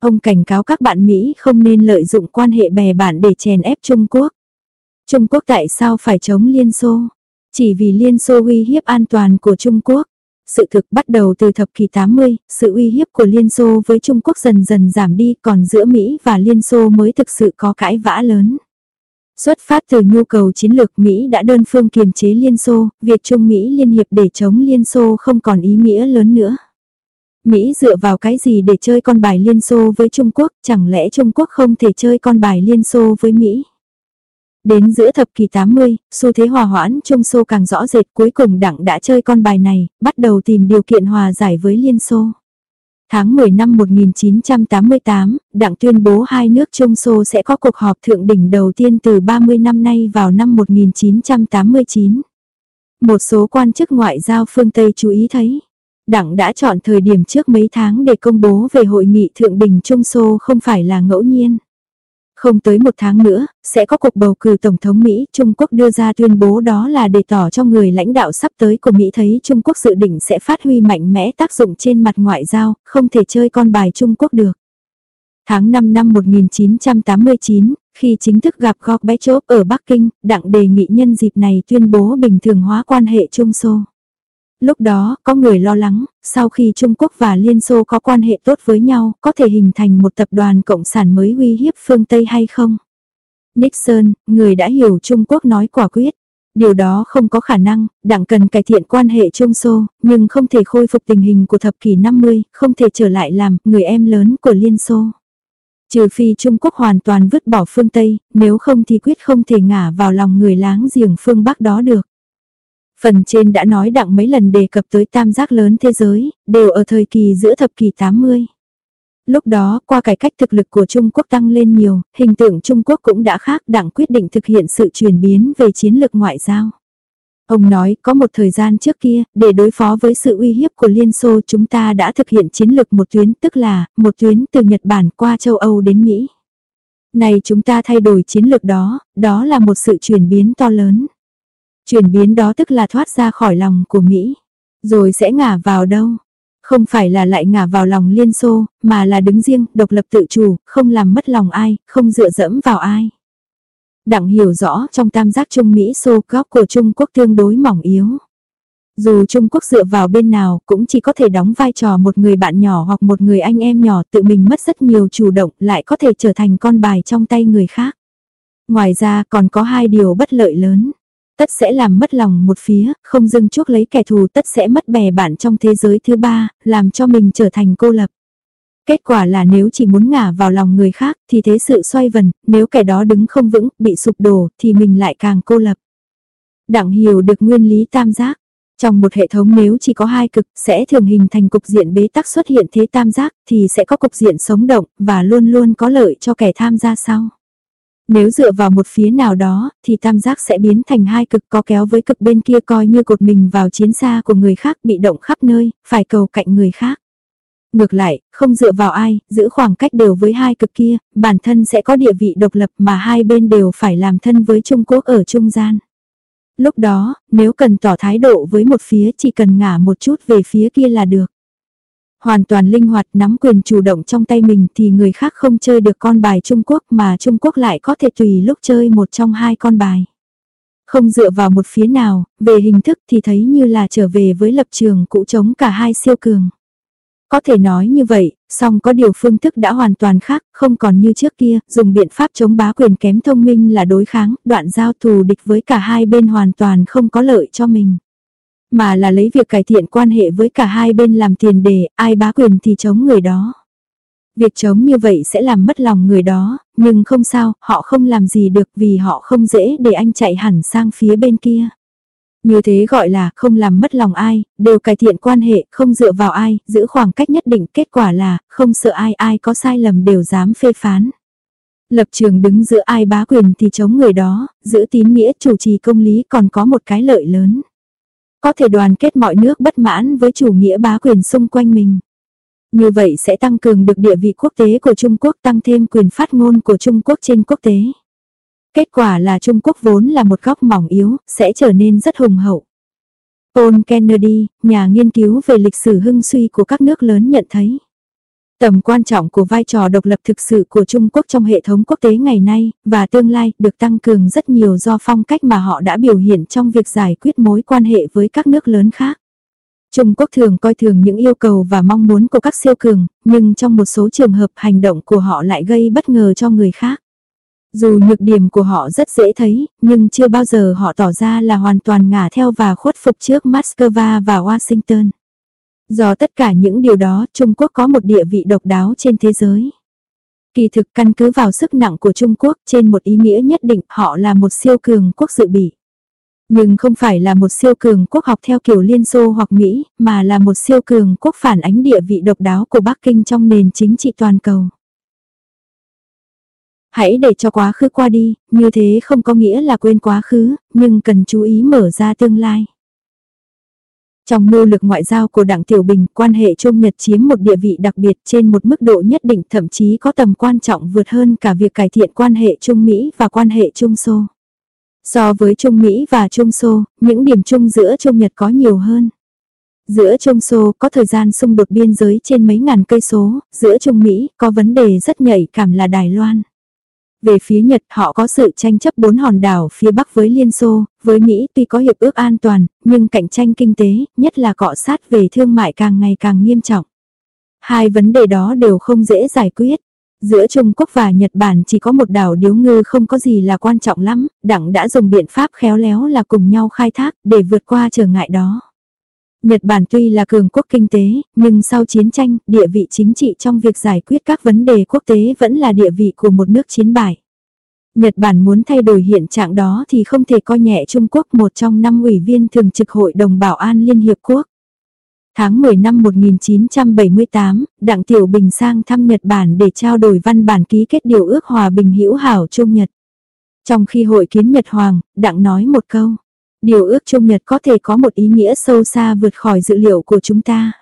Ông cảnh cáo các bạn Mỹ không nên lợi dụng quan hệ bè bạn để chèn ép Trung Quốc. Trung Quốc tại sao phải chống Liên Xô? Chỉ vì Liên Xô uy hiếp an toàn của Trung Quốc. Sự thực bắt đầu từ thập kỷ 80, sự uy hiếp của Liên Xô với Trung Quốc dần dần giảm đi còn giữa Mỹ và Liên Xô mới thực sự có cãi vã lớn. Xuất phát từ nhu cầu chiến lược Mỹ đã đơn phương kiềm chế Liên Xô, việc Trung Mỹ liên hiệp để chống Liên Xô không còn ý nghĩa lớn nữa. Mỹ dựa vào cái gì để chơi con bài Liên Xô với Trung Quốc, chẳng lẽ Trung Quốc không thể chơi con bài Liên Xô với Mỹ? Đến giữa thập kỷ 80, xu thế hòa hoãn Trung Xô càng rõ rệt cuối cùng đảng đã chơi con bài này, bắt đầu tìm điều kiện hòa giải với Liên Xô. Tháng 10 năm 1988, đảng tuyên bố hai nước Trung Xô sẽ có cuộc họp thượng đỉnh đầu tiên từ 30 năm nay vào năm 1989. Một số quan chức ngoại giao phương Tây chú ý thấy, đảng đã chọn thời điểm trước mấy tháng để công bố về hội nghị thượng đỉnh Trung Xô không phải là ngẫu nhiên. Không tới một tháng nữa, sẽ có cuộc bầu cử Tổng thống Mỹ, Trung Quốc đưa ra tuyên bố đó là để tỏ cho người lãnh đạo sắp tới của Mỹ thấy Trung Quốc dự định sẽ phát huy mạnh mẽ tác dụng trên mặt ngoại giao, không thể chơi con bài Trung Quốc được. Tháng 5 năm 1989, khi chính thức gặp Gorbachev ở Bắc Kinh, đặng đề nghị nhân dịp này tuyên bố bình thường hóa quan hệ Trung Xô. Lúc đó, có người lo lắng, sau khi Trung Quốc và Liên Xô có quan hệ tốt với nhau, có thể hình thành một tập đoàn cộng sản mới uy hiếp phương Tây hay không? Nixon, người đã hiểu Trung Quốc nói quả quyết. Điều đó không có khả năng, đảng cần cải thiện quan hệ Trung Xô, nhưng không thể khôi phục tình hình của thập kỷ 50, không thể trở lại làm người em lớn của Liên Xô. Trừ phi Trung Quốc hoàn toàn vứt bỏ phương Tây, nếu không thì quyết không thể ngả vào lòng người láng giềng phương Bắc đó được. Phần trên đã nói đặng mấy lần đề cập tới tam giác lớn thế giới, đều ở thời kỳ giữa thập kỷ 80. Lúc đó, qua cải cách thực lực của Trung Quốc tăng lên nhiều, hình tượng Trung Quốc cũng đã khác đảng quyết định thực hiện sự chuyển biến về chiến lược ngoại giao. Ông nói, có một thời gian trước kia, để đối phó với sự uy hiếp của Liên Xô chúng ta đã thực hiện chiến lược một tuyến tức là, một tuyến từ Nhật Bản qua châu Âu đến Mỹ. Này chúng ta thay đổi chiến lược đó, đó là một sự chuyển biến to lớn. Chuyển biến đó tức là thoát ra khỏi lòng của Mỹ. Rồi sẽ ngả vào đâu? Không phải là lại ngả vào lòng Liên Xô, mà là đứng riêng, độc lập tự chủ, không làm mất lòng ai, không dựa dẫm vào ai. Đặng hiểu rõ trong tam giác Trung Mỹ xô góc của Trung Quốc tương đối mỏng yếu. Dù Trung Quốc dựa vào bên nào cũng chỉ có thể đóng vai trò một người bạn nhỏ hoặc một người anh em nhỏ tự mình mất rất nhiều chủ động lại có thể trở thành con bài trong tay người khác. Ngoài ra còn có hai điều bất lợi lớn. Tất sẽ làm mất lòng một phía, không dưng chuốc lấy kẻ thù tất sẽ mất bè bạn trong thế giới thứ ba, làm cho mình trở thành cô lập. Kết quả là nếu chỉ muốn ngả vào lòng người khác thì thế sự xoay vần, nếu kẻ đó đứng không vững, bị sụp đổ thì mình lại càng cô lập. Đặng hiểu được nguyên lý tam giác. Trong một hệ thống nếu chỉ có hai cực sẽ thường hình thành cục diện bế tắc xuất hiện thế tam giác thì sẽ có cục diện sống động và luôn luôn có lợi cho kẻ tham gia sau. Nếu dựa vào một phía nào đó thì tam giác sẽ biến thành hai cực có kéo với cực bên kia coi như cột mình vào chiến xa của người khác bị động khắp nơi, phải cầu cạnh người khác. Ngược lại, không dựa vào ai, giữ khoảng cách đều với hai cực kia, bản thân sẽ có địa vị độc lập mà hai bên đều phải làm thân với Trung Quốc ở trung gian. Lúc đó, nếu cần tỏ thái độ với một phía chỉ cần ngả một chút về phía kia là được. Hoàn toàn linh hoạt nắm quyền chủ động trong tay mình thì người khác không chơi được con bài Trung Quốc mà Trung Quốc lại có thể tùy lúc chơi một trong hai con bài. Không dựa vào một phía nào, về hình thức thì thấy như là trở về với lập trường cũ chống cả hai siêu cường. Có thể nói như vậy, song có điều phương thức đã hoàn toàn khác, không còn như trước kia, dùng biện pháp chống bá quyền kém thông minh là đối kháng, đoạn giao thù địch với cả hai bên hoàn toàn không có lợi cho mình. Mà là lấy việc cải thiện quan hệ với cả hai bên làm tiền đề, ai bá quyền thì chống người đó. Việc chống như vậy sẽ làm mất lòng người đó, nhưng không sao, họ không làm gì được vì họ không dễ để anh chạy hẳn sang phía bên kia. Như thế gọi là không làm mất lòng ai, đều cải thiện quan hệ, không dựa vào ai, giữ khoảng cách nhất định, kết quả là không sợ ai ai có sai lầm đều dám phê phán. Lập trường đứng giữa ai bá quyền thì chống người đó, giữ tín nghĩa chủ trì công lý còn có một cái lợi lớn. Có thể đoàn kết mọi nước bất mãn với chủ nghĩa bá quyền xung quanh mình. Như vậy sẽ tăng cường được địa vị quốc tế của Trung Quốc tăng thêm quyền phát ngôn của Trung Quốc trên quốc tế. Kết quả là Trung Quốc vốn là một góc mỏng yếu, sẽ trở nên rất hùng hậu. Paul Kennedy, nhà nghiên cứu về lịch sử hưng suy của các nước lớn nhận thấy. Tầm quan trọng của vai trò độc lập thực sự của Trung Quốc trong hệ thống quốc tế ngày nay và tương lai được tăng cường rất nhiều do phong cách mà họ đã biểu hiện trong việc giải quyết mối quan hệ với các nước lớn khác. Trung Quốc thường coi thường những yêu cầu và mong muốn của các siêu cường, nhưng trong một số trường hợp hành động của họ lại gây bất ngờ cho người khác. Dù nhược điểm của họ rất dễ thấy, nhưng chưa bao giờ họ tỏ ra là hoàn toàn ngả theo và khuất phục trước Moscow và Washington. Do tất cả những điều đó, Trung Quốc có một địa vị độc đáo trên thế giới. Kỳ thực căn cứ vào sức nặng của Trung Quốc trên một ý nghĩa nhất định họ là một siêu cường quốc dự bị. Nhưng không phải là một siêu cường quốc học theo kiểu Liên Xô hoặc Mỹ, mà là một siêu cường quốc phản ánh địa vị độc đáo của Bắc Kinh trong nền chính trị toàn cầu. Hãy để cho quá khứ qua đi, như thế không có nghĩa là quên quá khứ, nhưng cần chú ý mở ra tương lai. Trong mưu lực ngoại giao của Đảng Tiểu Bình, quan hệ Trung Nhật chiếm một địa vị đặc biệt trên một mức độ nhất định thậm chí có tầm quan trọng vượt hơn cả việc cải thiện quan hệ Trung Mỹ và quan hệ Trung Xô. So với Trung Mỹ và Trung Xô, những điểm chung giữa Trung Nhật có nhiều hơn. Giữa Trung Xô có thời gian xung đột biên giới trên mấy ngàn cây số, giữa Trung Mỹ có vấn đề rất nhạy cảm là Đài Loan. Về phía Nhật họ có sự tranh chấp bốn hòn đảo phía Bắc với Liên Xô, với Mỹ tuy có hiệp ước an toàn, nhưng cạnh tranh kinh tế, nhất là cọ sát về thương mại càng ngày càng nghiêm trọng. Hai vấn đề đó đều không dễ giải quyết. Giữa Trung Quốc và Nhật Bản chỉ có một đảo điếu ngư không có gì là quan trọng lắm, đảng đã dùng biện pháp khéo léo là cùng nhau khai thác để vượt qua trở ngại đó. Nhật Bản tuy là cường quốc kinh tế, nhưng sau chiến tranh, địa vị chính trị trong việc giải quyết các vấn đề quốc tế vẫn là địa vị của một nước chiến bại. Nhật Bản muốn thay đổi hiện trạng đó thì không thể coi nhẹ Trung Quốc một trong năm ủy viên thường trực Hội đồng Bảo an Liên Hiệp Quốc. Tháng 10 năm 1978, Đặng Tiểu Bình sang thăm Nhật Bản để trao đổi văn bản ký kết điều ước hòa bình hữu hảo Trung Nhật. Trong khi hội kiến Nhật Hoàng, Đặng nói một câu. Điều ước Trung Nhật có thể có một ý nghĩa sâu xa vượt khỏi dự liệu của chúng ta.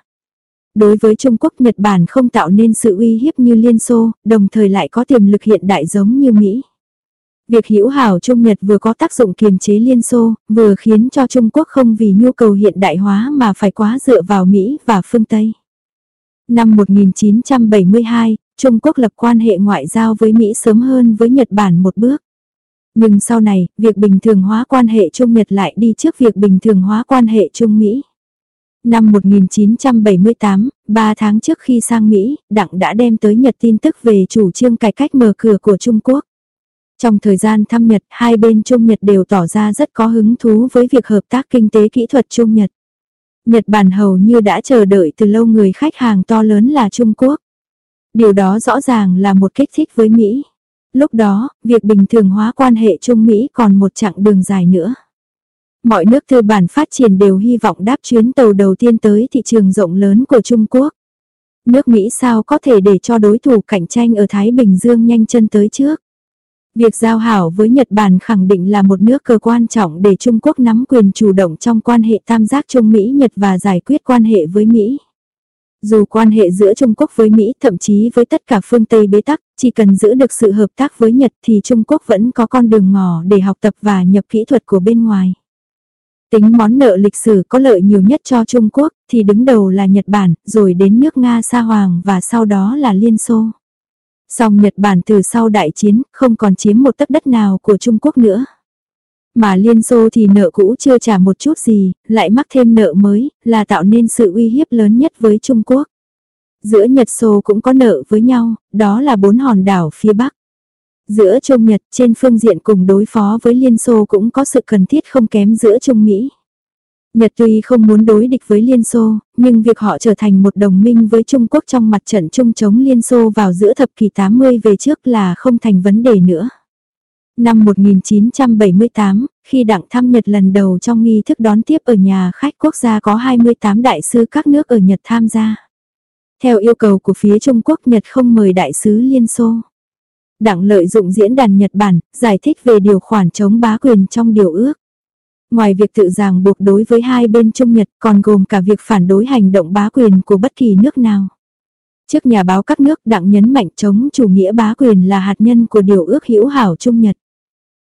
Đối với Trung Quốc Nhật Bản không tạo nên sự uy hiếp như Liên Xô, đồng thời lại có tiềm lực hiện đại giống như Mỹ. Việc hữu hảo Trung Nhật vừa có tác dụng kiềm chế Liên Xô, vừa khiến cho Trung Quốc không vì nhu cầu hiện đại hóa mà phải quá dựa vào Mỹ và phương Tây. Năm 1972, Trung Quốc lập quan hệ ngoại giao với Mỹ sớm hơn với Nhật Bản một bước. Nhưng sau này, việc bình thường hóa quan hệ Trung Nhật lại đi trước việc bình thường hóa quan hệ Trung Mỹ. Năm 1978, 3 tháng trước khi sang Mỹ, Đặng đã đem tới Nhật tin tức về chủ trương cải cách mở cửa của Trung Quốc. Trong thời gian thăm Nhật, hai bên Trung Nhật đều tỏ ra rất có hứng thú với việc hợp tác kinh tế kỹ thuật Trung Nhật. Nhật Bản hầu như đã chờ đợi từ lâu người khách hàng to lớn là Trung Quốc. Điều đó rõ ràng là một kích thích với Mỹ. Lúc đó, việc bình thường hóa quan hệ Trung Mỹ còn một chặng đường dài nữa. Mọi nước tư bản phát triển đều hy vọng đáp chuyến tàu đầu tiên tới thị trường rộng lớn của Trung Quốc. Nước Mỹ sao có thể để cho đối thủ cạnh tranh ở Thái Bình Dương nhanh chân tới trước. Việc giao hảo với Nhật Bản khẳng định là một nước cơ quan trọng để Trung Quốc nắm quyền chủ động trong quan hệ tam giác Trung Mỹ-Nhật và giải quyết quan hệ với Mỹ. Dù quan hệ giữa Trung Quốc với Mỹ thậm chí với tất cả phương Tây bế tắc, chỉ cần giữ được sự hợp tác với Nhật thì Trung Quốc vẫn có con đường ngỏ để học tập và nhập kỹ thuật của bên ngoài. Tính món nợ lịch sử có lợi nhiều nhất cho Trung Quốc thì đứng đầu là Nhật Bản, rồi đến nước Nga Sa Hoàng và sau đó là Liên Xô. Song Nhật Bản từ sau đại chiến không còn chiếm một tấc đất nào của Trung Quốc nữa. Mà Liên Xô thì nợ cũ chưa trả một chút gì, lại mắc thêm nợ mới, là tạo nên sự uy hiếp lớn nhất với Trung Quốc. Giữa Nhật Xô cũng có nợ với nhau, đó là bốn hòn đảo phía Bắc. Giữa Trung Nhật trên phương diện cùng đối phó với Liên Xô cũng có sự cần thiết không kém giữa Trung Mỹ. Nhật tuy không muốn đối địch với Liên Xô, nhưng việc họ trở thành một đồng minh với Trung Quốc trong mặt trận chung chống Liên Xô vào giữa thập kỷ 80 về trước là không thành vấn đề nữa. Năm 1978, khi đặng thăm Nhật lần đầu trong nghi thức đón tiếp ở nhà khách quốc gia có 28 đại sứ các nước ở Nhật tham gia. Theo yêu cầu của phía Trung Quốc Nhật không mời đại sứ Liên Xô. Đặng lợi dụng diễn đàn Nhật Bản, giải thích về điều khoản chống bá quyền trong điều ước. Ngoài việc tự ràng buộc đối với hai bên Trung Nhật còn gồm cả việc phản đối hành động bá quyền của bất kỳ nước nào. Trước nhà báo các nước đặng nhấn mạnh chống chủ nghĩa bá quyền là hạt nhân của điều ước hữu hảo Trung Nhật.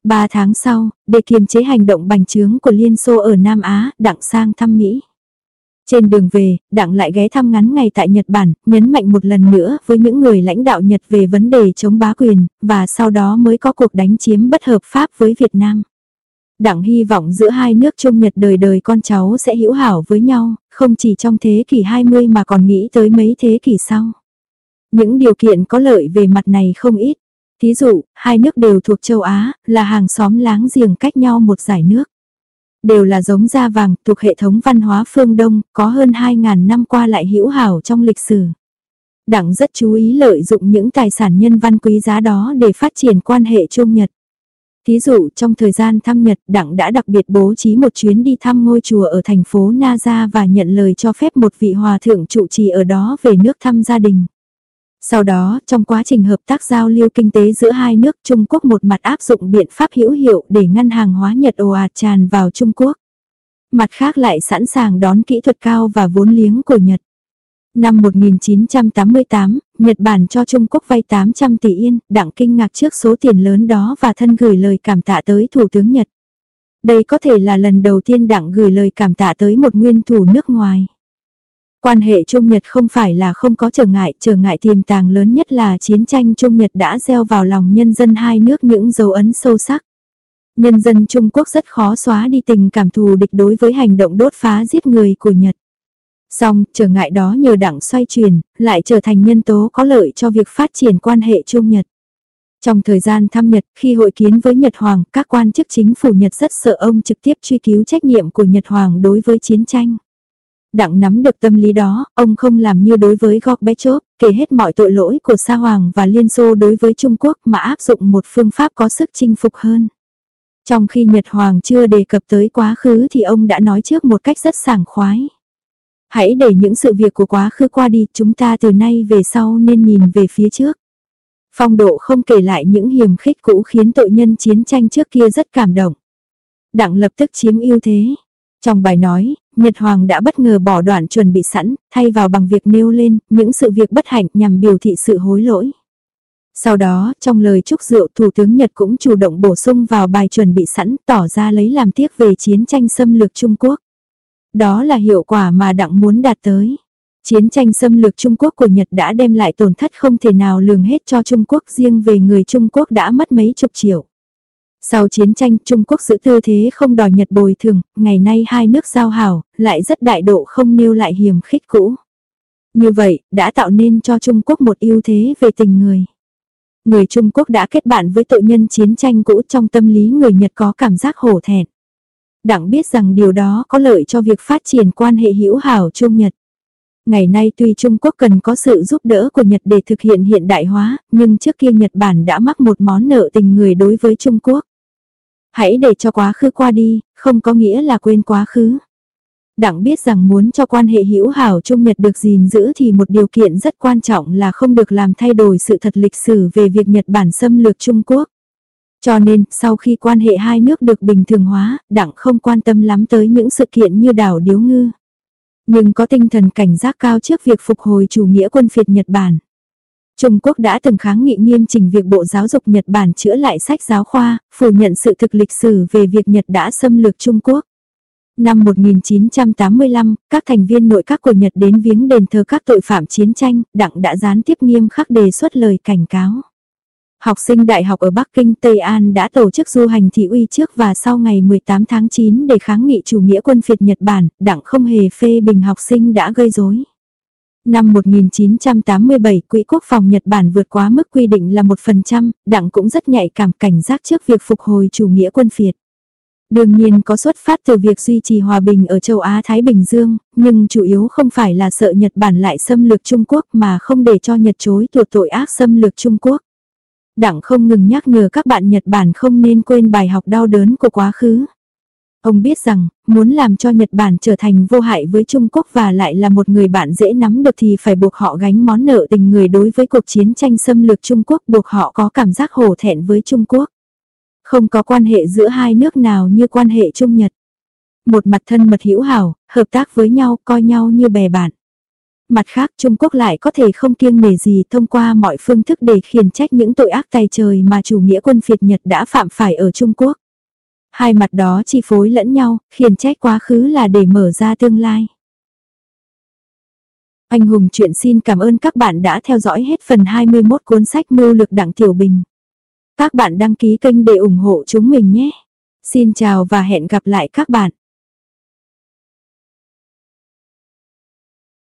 Ba tháng sau, để kiềm chế hành động bành trướng của Liên Xô ở Nam Á, đặng sang thăm Mỹ. Trên đường về, Đặng lại ghé thăm ngắn ngày tại Nhật Bản, nhấn mạnh một lần nữa với những người lãnh đạo Nhật về vấn đề chống bá quyền, và sau đó mới có cuộc đánh chiếm bất hợp pháp với Việt Nam. Đặng hy vọng giữa hai nước Trung Nhật đời đời con cháu sẽ hữu hảo với nhau, không chỉ trong thế kỷ 20 mà còn nghĩ tới mấy thế kỷ sau. Những điều kiện có lợi về mặt này không ít. Thí dụ, hai nước đều thuộc châu Á, là hàng xóm láng giềng cách nhau một giải nước. Đều là giống da vàng, thuộc hệ thống văn hóa phương Đông, có hơn 2.000 năm qua lại hữu hảo trong lịch sử. Đặng rất chú ý lợi dụng những tài sản nhân văn quý giá đó để phát triển quan hệ Trung Nhật. Thí dụ trong thời gian thăm Nhật Đặng đã đặc biệt bố trí một chuyến đi thăm ngôi chùa ở thành phố Naza và nhận lời cho phép một vị hòa thượng trụ trì ở đó về nước thăm gia đình. Sau đó, trong quá trình hợp tác giao lưu kinh tế giữa hai nước Trung Quốc một mặt áp dụng biện pháp hữu hiệu để ngăn hàng hóa Nhật ồ ạt tràn vào Trung Quốc. Mặt khác lại sẵn sàng đón kỹ thuật cao và vốn liếng của Nhật. Năm 1988, Nhật Bản cho Trung Quốc vay 800 tỷ yên, đặng kinh ngạc trước số tiền lớn đó và thân gửi lời cảm tạ tới Thủ tướng Nhật. Đây có thể là lần đầu tiên đặng gửi lời cảm tạ tới một nguyên thủ nước ngoài. Quan hệ Trung Nhật không phải là không có trở ngại, trở ngại tiềm tàng lớn nhất là chiến tranh Trung Nhật đã gieo vào lòng nhân dân hai nước những dấu ấn sâu sắc. Nhân dân Trung Quốc rất khó xóa đi tình cảm thù địch đối với hành động đốt phá giết người của Nhật. Song, trở ngại đó nhờ đảng xoay chuyển, lại trở thành nhân tố có lợi cho việc phát triển quan hệ Trung Nhật. Trong thời gian thăm Nhật, khi hội kiến với Nhật Hoàng, các quan chức chính phủ Nhật rất sợ ông trực tiếp truy cứu trách nhiệm của Nhật Hoàng đối với chiến tranh. Đặng nắm được tâm lý đó, ông không làm như đối với Gorbachev, kể hết mọi tội lỗi của Sa Hoàng và Liên Xô đối với Trung Quốc mà áp dụng một phương pháp có sức chinh phục hơn. Trong khi Nhật Hoàng chưa đề cập tới quá khứ thì ông đã nói trước một cách rất sảng khoái. Hãy để những sự việc của quá khứ qua đi, chúng ta từ nay về sau nên nhìn về phía trước. Phong độ không kể lại những hiểm khích cũ khiến tội nhân chiến tranh trước kia rất cảm động. Đặng lập tức chiếm ưu thế. Trong bài nói, Nhật Hoàng đã bất ngờ bỏ đoạn chuẩn bị sẵn, thay vào bằng việc nêu lên những sự việc bất hạnh nhằm biểu thị sự hối lỗi. Sau đó, trong lời chúc rượu Thủ tướng Nhật cũng chủ động bổ sung vào bài chuẩn bị sẵn tỏ ra lấy làm tiếc về chiến tranh xâm lược Trung Quốc. Đó là hiệu quả mà Đặng muốn đạt tới. Chiến tranh xâm lược Trung Quốc của Nhật đã đem lại tổn thất không thể nào lường hết cho Trung Quốc riêng về người Trung Quốc đã mất mấy chục triệu. Sau chiến tranh Trung Quốc giữ tư thế không đòi Nhật bồi thường, ngày nay hai nước giao hảo, lại rất đại độ không nêu lại hiểm khích cũ. Như vậy, đã tạo nên cho Trung Quốc một ưu thế về tình người. Người Trung Quốc đã kết bạn với tội nhân chiến tranh cũ trong tâm lý người Nhật có cảm giác hổ thẹn. Đặng biết rằng điều đó có lợi cho việc phát triển quan hệ hữu hảo Trung Nhật. Ngày nay tuy Trung Quốc cần có sự giúp đỡ của Nhật để thực hiện hiện đại hóa, nhưng trước kia Nhật Bản đã mắc một món nợ tình người đối với Trung Quốc. Hãy để cho quá khứ qua đi, không có nghĩa là quên quá khứ. Đặng biết rằng muốn cho quan hệ hữu hảo Trung Nhật được gìn giữ thì một điều kiện rất quan trọng là không được làm thay đổi sự thật lịch sử về việc Nhật Bản xâm lược Trung Quốc. Cho nên, sau khi quan hệ hai nước được bình thường hóa, Đặng không quan tâm lắm tới những sự kiện như đảo Điếu Ngư. Nhưng có tinh thần cảnh giác cao trước việc phục hồi chủ nghĩa quân phiệt Nhật Bản. Trung Quốc đã từng kháng nghị nghiêm chỉnh việc Bộ Giáo dục Nhật Bản chữa lại sách giáo khoa, phủ nhận sự thực lịch sử về việc Nhật đã xâm lược Trung Quốc. Năm 1985, các thành viên nội các của Nhật đến viếng đền thờ các tội phạm chiến tranh, Đặng đã gián tiếp nghiêm khắc đề xuất lời cảnh cáo. Học sinh đại học ở Bắc Kinh Tây An đã tổ chức du hành thị uy trước và sau ngày 18 tháng 9 để kháng nghị chủ nghĩa quân phiệt Nhật Bản, Đặng không hề phê bình học sinh đã gây rối. Năm 1987, Quỹ Quốc phòng Nhật Bản vượt quá mức quy định là 1%, Đảng cũng rất nhạy cảm cảnh giác trước việc phục hồi chủ nghĩa quân phiệt. Đương nhiên có xuất phát từ việc duy trì hòa bình ở châu Á-Thái Bình Dương, nhưng chủ yếu không phải là sợ Nhật Bản lại xâm lược Trung Quốc mà không để cho Nhật chối tuột tội ác xâm lược Trung Quốc. Đảng không ngừng nhắc nhở các bạn Nhật Bản không nên quên bài học đau đớn của quá khứ. Ông biết rằng, muốn làm cho Nhật Bản trở thành vô hại với Trung Quốc và lại là một người bạn dễ nắm được thì phải buộc họ gánh món nợ tình người đối với cuộc chiến tranh xâm lược Trung Quốc buộc họ có cảm giác hổ thẹn với Trung Quốc. Không có quan hệ giữa hai nước nào như quan hệ Trung Nhật. Một mặt thân mật hữu hảo, hợp tác với nhau, coi nhau như bè bạn. Mặt khác Trung Quốc lại có thể không kiêng nể gì thông qua mọi phương thức để khiển trách những tội ác tài trời mà chủ nghĩa quân phiệt Nhật đã phạm phải ở Trung Quốc. Hai mặt đó chi phối lẫn nhau, khiển trách quá khứ là để mở ra tương lai. Anh Hùng chuyện xin cảm ơn các bạn đã theo dõi hết phần 21 cuốn sách Mưu lực Đặng Tiểu Bình. Các bạn đăng ký kênh để ủng hộ chúng mình nhé. Xin chào và hẹn gặp lại các bạn.